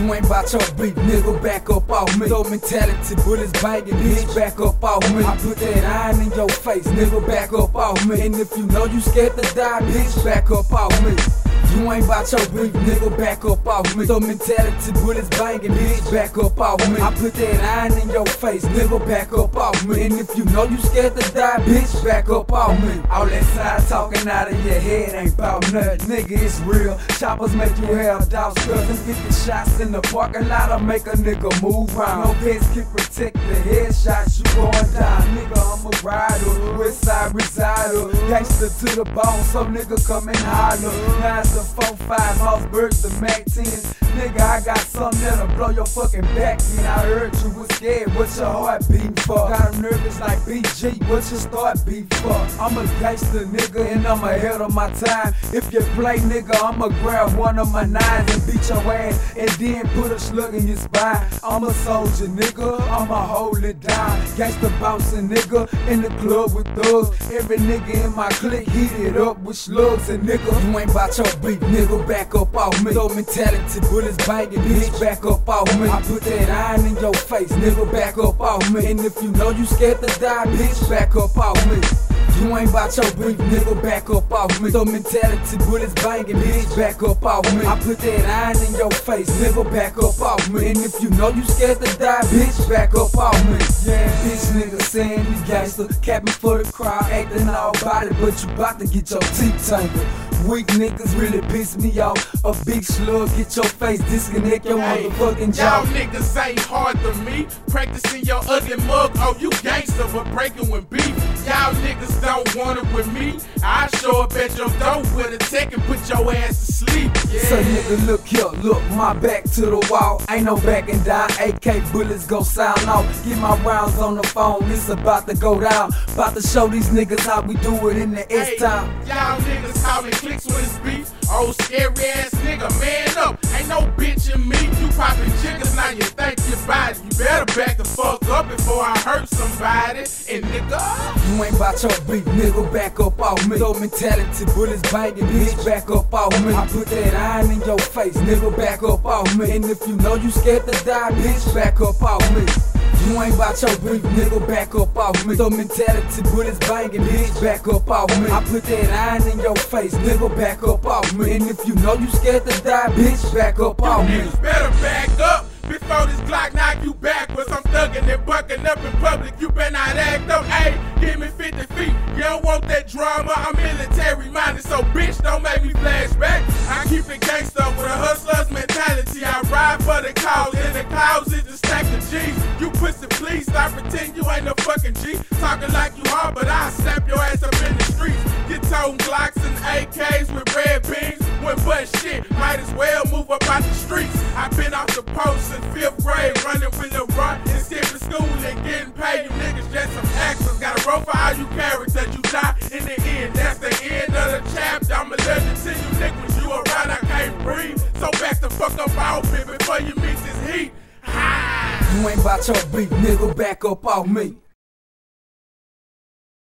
You ain't bout your beef, nigga, back up off me. Throw mentality, bullets banging, bitch, back up off me. I put that iron in your face, nigga, back up off me. And if you know you scared to die, bitch, back up off me. You ain't bout your beef, nigga, back up off me. So mentality, bullets banging, bitch, back up off me. I put that iron in your face, nigga, back up off me. And if you know you scared to die, bitch, back up off me. All that side talking out of your head ain't bout nothing, nigga, it's real. Choppers make you have doubts, cause 50 shots in the parking lot, I make a nigga move round. No pets can protect the headshots, you going down, nigga, I'm a rider. West side resider, gangster to the bone, some nigga come and holler. It's the 4-5, Mossberg, the Mac 10. Nigga, I got something that'll blow your fucking back in. I heard you was scared, what's your heart beating for? Got nervous like BG, what's your start beat for? I'm a gangster nigga and I'm ahead of my time. If you play nigga, I'ma grab one of my nines and beat your ass and then put a slug in your spine. I'm a soldier nigga, I'ma hold it down. Gangster bouncing nigga in the club with thugs. Every nigga in my clique heated up with slugs and nigga. You ain't bout your beat, nigga, back up off me. Throw mentality, bullets banging, bitch, back up off me. I put that iron in your face, nigga, back up off me. And if you know you scared to die, bitch, back up off me. You ain't bout your beef, nigga, back up off me. So mentality, bullets banging, bitch, back up off me. I put that iron in your face, nigga, back up off me. And if you know you scared to die, bitch, back up off me. Yeah, bitch, nigga saying you gangster, capping for the crowd, acting all it, but you bout to get your teeth tangled. Weak niggas really piss me off. A big slug, get your face, disconnect your Hey, motherfucking Y'all niggas ain't hard to me. Practicing your ugly mug. Oh, you gangster, but breaking with beef. Y'all niggas don't want it with me. I show up at your door with a tech and put your ass to sleep. Yeah. So nigga, look here, look, my back to the wall. Ain't no backing down. AK bullets go sound off. Get my rounds on the phone, it's about to go down. About to show these niggas how we do it in the Hey, S time. Y'all niggas calling clicks when it's beef. Oh, scary ass nigga, man up. Ain't no bitch in me. You popping jiggers, now you think you body. You better back the fuck up before I hurt somebody. And nigga, You ain't bout your beef, nigga, back up off me. Throw mentality, bullets banging, bitch, back up off me. I put that iron in your face, nigga, back up off me. And if you know you scared to die, bitch, back up off me. You ain't bout your beef, nigga, back up off me. Throw mentality, bullets banging, bitch, back up off me. I put that iron in your face, nigga, back up off me. And if you know you scared to die, bitch, back up off me. niggas better back up. Before this Glock knock you backwards, I'm thugging and bucking up in public. You better not act up. Hey, give me 50 feet. You don't want that drama. I'm military minded, so bitch, don't make me flashback. Ain't no fucking G. Talking like you are, but I'll slap your ass up in the streets. Get toting Glocks and AKs with red beams. When but shit, might as well move up out the streets. I've been off the post since fifth grade, running with the run and skipping school and getting paid. You niggas just some actors. Got a roll for all you characters. You die in the end. That's the end of the chapter. I'm allergic to you niggas. You around, I can't breathe. So back the fuck up off me before you meet this heat. You ain't bout your beef, nigga, back up off me.